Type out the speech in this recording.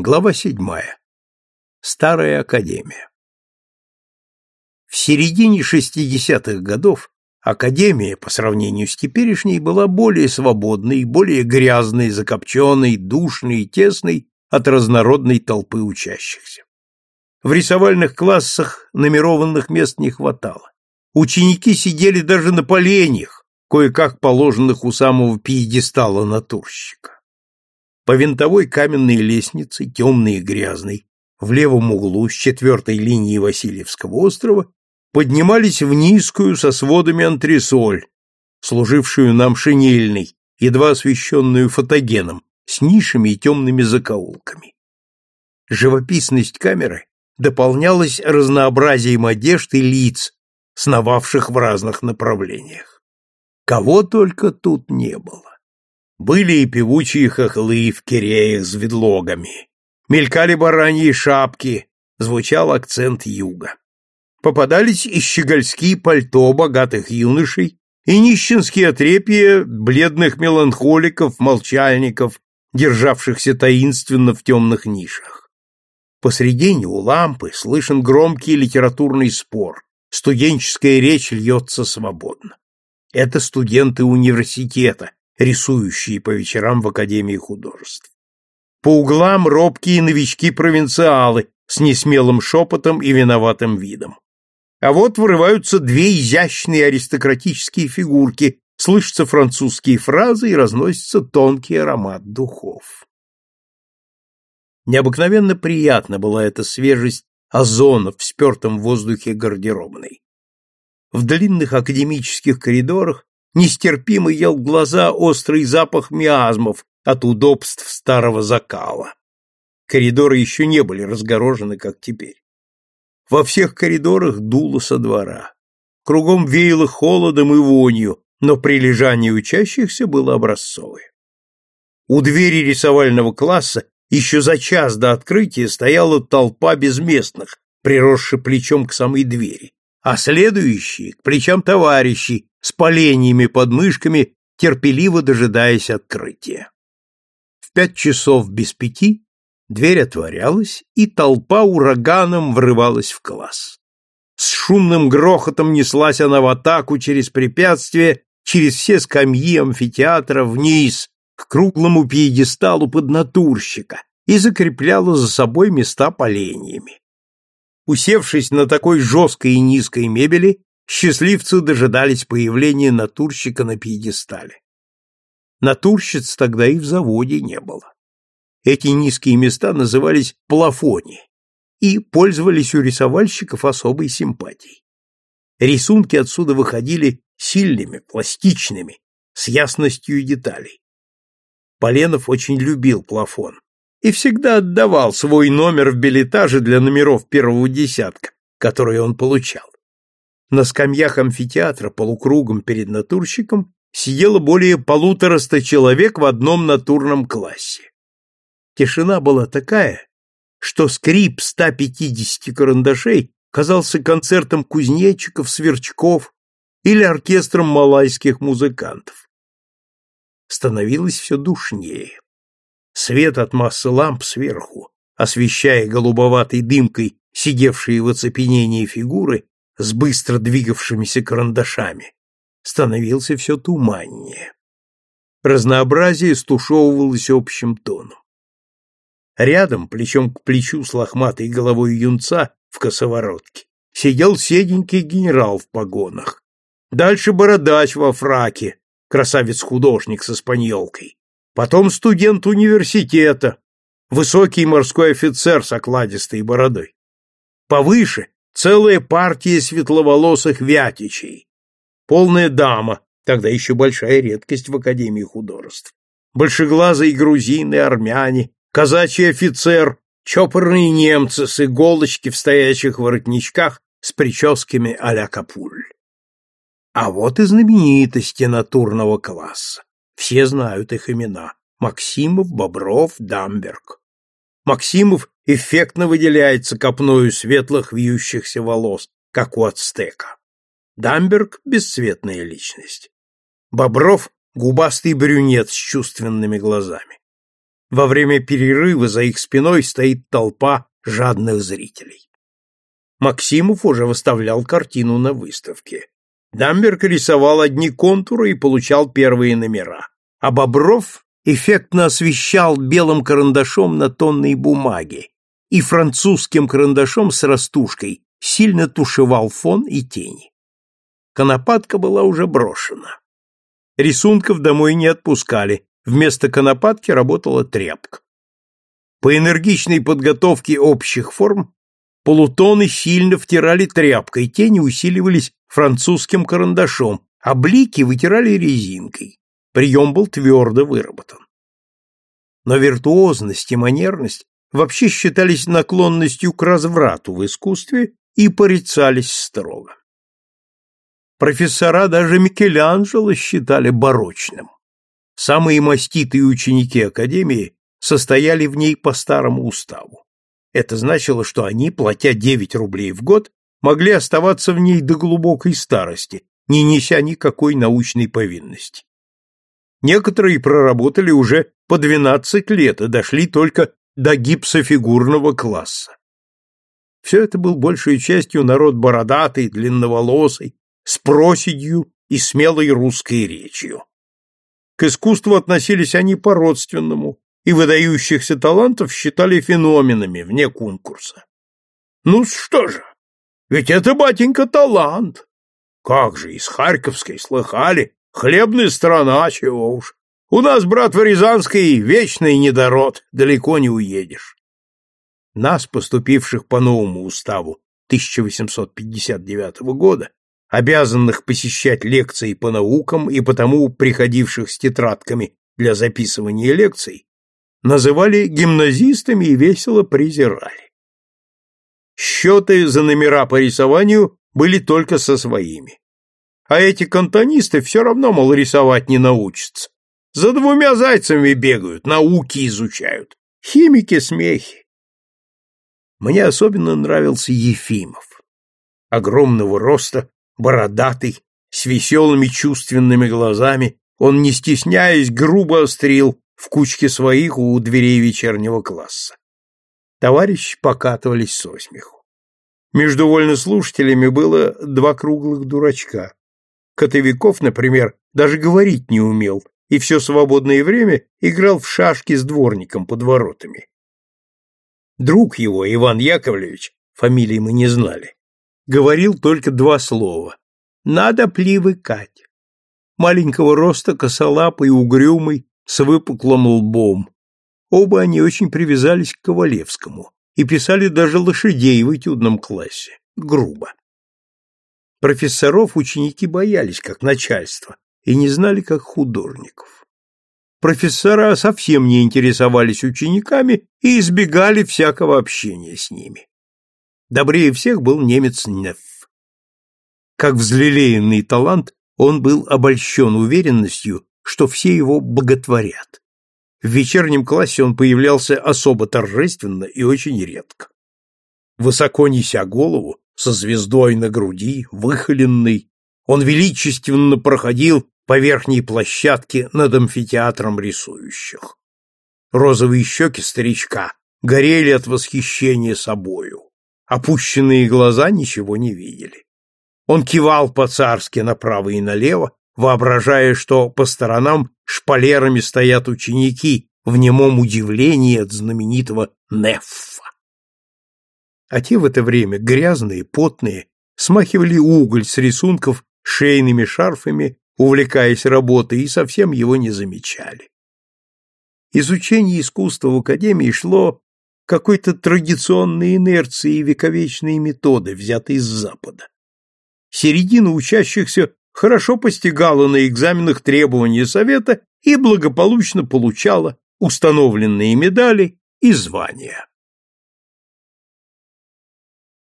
Глава седьмая. Старая академия. В середине 60-х годов академия, по сравнению с теперешней, была более свободной, более грязной, закопченной, душной и тесной от разнородной толпы учащихся. В рисовальных классах номерованных мест не хватало. Ученики сидели даже на поленьях, кое-как положенных у самого пьедестала натурщика. По винтовой каменной лестнице, темной и грязной, в левом углу с четвертой линии Васильевского острова поднимались в низкую со сводами антресоль, служившую нам шинельной, едва освещенную фотогеном, с нишами и темными закоулками. Живописность камеры дополнялась разнообразием одежд и лиц, сновавших в разных направлениях. Кого только тут не было. Были и певучие хохлы в киреях с ведлогами, мелькали бараньи шапки, звучал акцент юга. Попадались и щегольские пальто богатых юношей, и нищенские отрепья бледных меланхоликов, молчальников, державшихся таинственно в темных нишах. Посредине у лампы слышен громкий литературный спор, студенческая речь льется свободно. Это студенты университета, рисующие по вечерам в Академии художеств. По углам робкие новички-провинциалы с несмелым шепотом и виноватым видом. А вот вырываются две изящные аристократические фигурки, слышатся французские фразы и разносится тонкий аромат духов. Необыкновенно приятна была эта свежесть озона в спертом воздухе гардеробной. В длинных академических коридорах нестерпимо ел глаза острый запах миазмов от удобств старого закала. Коридоры еще не были разгорожены, как теперь. Во всех коридорах дуло со двора. Кругом веяло холодом и вонью, но прилежание учащихся было образцовое. У двери рисовального класса еще за час до открытия стояла толпа безместных, приросшая плечом к самой двери, а следующие к плечам товарищей с поленьями под мышками, терпеливо дожидаясь открытия. В пять часов без пяти дверь отворялась, и толпа ураганом врывалась в класс. С шумным грохотом неслась она в атаку через препятствия, через все скамьи амфитеатра вниз, к круглому пьедесталу поднатурщика, и закрепляла за собой места поленьями. Усевшись на такой жесткой и низкой мебели, счастливцы дожидались появления натурщика на пьедестале. Натурщиц тогда и в заводе не было. Эти низкие места назывались плафони и пользовались у рисовальщиков особой симпатией. Рисунки отсюда выходили сильными, пластичными, с ясностью деталей. Поленов очень любил плафон и всегда отдавал свой номер в билетаже для номеров первого десятка, которые он получал. На скамьях амфитеатра полукругом перед натурщиком сидело более полутораста человек в одном натурном классе. Тишина была такая, что скрип 150 карандашей казался концертом кузнечиков, сверчков или оркестром малайских музыкантов. Становилось все душнее. Свет от массы ламп сверху, освещая голубоватой дымкой сидевшие в оцепенении фигуры, с быстро двигавшимися карандашами, становился все туманнее. Разнообразие стушевывалось общим тоном. Рядом, плечом к плечу с лохматой головой юнца в косоворотке, сидел седенький генерал в погонах. Дальше бородач во фраке, красавец-художник со спаньолкой. Потом студент университета, высокий морской офицер с окладистой бородой. Повыше целая партия светловолосых вятичей, полная дама, тогда еще большая редкость в Академии художеств, большеглазые грузины, армяне, казачий офицер, чопорные немцы с иголочки в стоячих воротничках с прическами а-ля Капуль. А вот и знаменитости натурного класса. Все знают их имена. Максимов, Бобров, Дамберг. Максимов эффектно выделяется копною светлых вьющихся волос, как у ацтека. Дамберг — бесцветная личность. Бобров — губастый брюнет с чувственными глазами. Во время перерыва за их спиной стоит толпа жадных зрителей. Максимов уже выставлял картину на выставке. Дамберг рисовал одни контуры и получал первые номера, а Бобров эффектно освещал белым карандашом на тонной бумаге и французским карандашом с растушкой сильно тушевал фон и тени. Конопатка была уже брошена. Рисунков домой не отпускали, вместо конопатки работала тряпка. По энергичной подготовке общих форм полутоны сильно втирали тряпкой, тени усиливались французским карандашом, а блики вытирали резинкой. Прием был твердо выработан. Но виртуозность и манерность вообще считались наклонностью к разврату в искусстве и порицались строго. Профессора даже Микеланджело считали барочным. Самые маститые ученики Академии состояли в ней по старому уставу. Это значило, что они, платя 9 рублей в год, могли оставаться в ней до глубокой старости, не неся никакой научной повинности. Некоторые проработали уже по 12 лет и дошли только до гипсофигурного класса. Все это был большей частью народ бородатый, длинноволосый, с проседью и смелой русской речью. К искусству относились они по-родственному, и выдающихся талантов считали феноменами вне конкурса. Ну что же, ведь это, батенька, талант. Как же, из Харьковской слыхали, хлебная страна, чего уж. У нас, брат, в Рязанской вечный недород, далеко не уедешь. Нас, поступивших по новому уставу 1859 года, обязанных посещать лекции по наукам и потому приходивших с тетрадками для записывания лекций, называли гимназистами и весело презирали. Счеты за номера по рисованию были только со своими. А эти кантонисты все равно, мол, рисовать не научатся. За двумя зайцами бегают, науки изучают. Химики смехи. Мне особенно нравился Ефимов. Огромного роста, бородатый, с веселыми чувственными глазами, он, не стесняясь, грубо острил в кучке своих у дверей вечернего класса. Товарищи покатывались со смеху. Между вольнослушателями было два круглых дурачка. Котовиков, например, даже говорить не умел и все свободное время играл в шашки с дворником под воротами. Друг его, Иван Яковлевич, фамилии мы не знали, говорил только два слова. Надо привыкать. Маленького роста, косолапый, угрюмый, с выпуклым лбом. Оба они очень привязались к Ковалевскому и писали даже лошадей в этюдном классе. Грубо. Профессоров ученики боялись как начальство и не знали как художников. Профессора совсем не интересовались учениками и избегали всякого общения с ними. Добрее всех был немец Неф. Как взлелеянный талант, он был обольщен уверенностью, что все его боготворят. В вечернем классе он появлялся особо торжественно и очень редко. Высоко неся голову, со звездой на груди, выхоленный, он величественно проходил по верхней площадке над амфитеатром рисующих. Розовые щеки старичка горели от восхищения собою. Опущенные глаза ничего не видели. Он кивал по-царски направо и налево, воображая, что по сторонам шпалерами стоят ученики в немом удивлении от знаменитого Неффа. А те в это время, грязные, потные, смахивали уголь с рисунков шейными шарфами, увлекаясь работой, и совсем его не замечали. Изучение искусства в Академии шло какой-то традиционной инерции и вековечные методы, взятые с Запада. Середина учащихся хорошо постигала на экзаменах требования совета и благополучно получала установленные медали и звания.